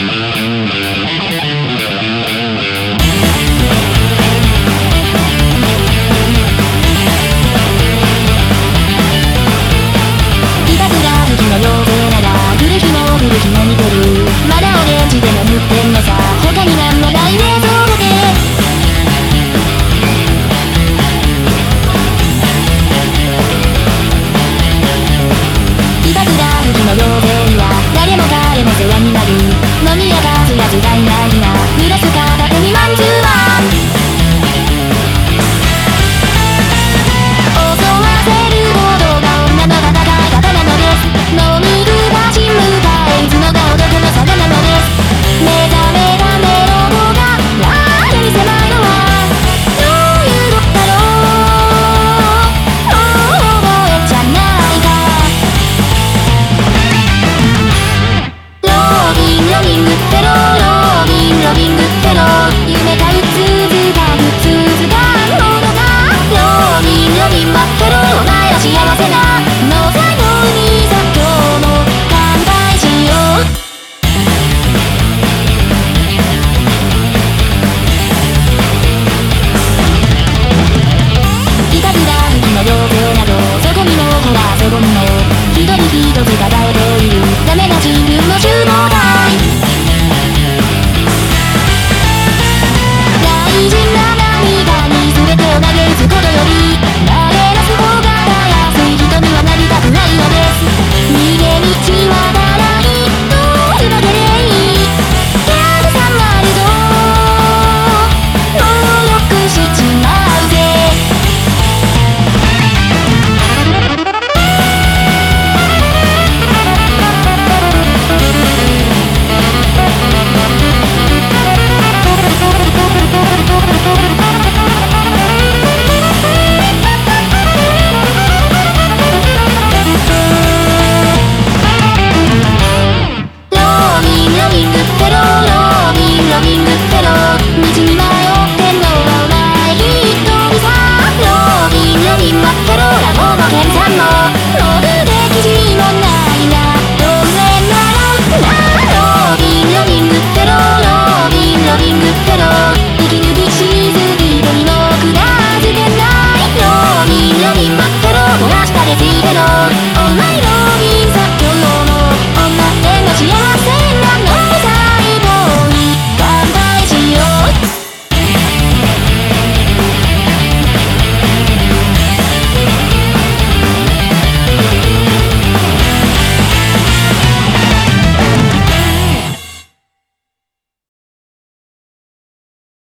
Yeah. ひぶのひどいひどえているダメな自分の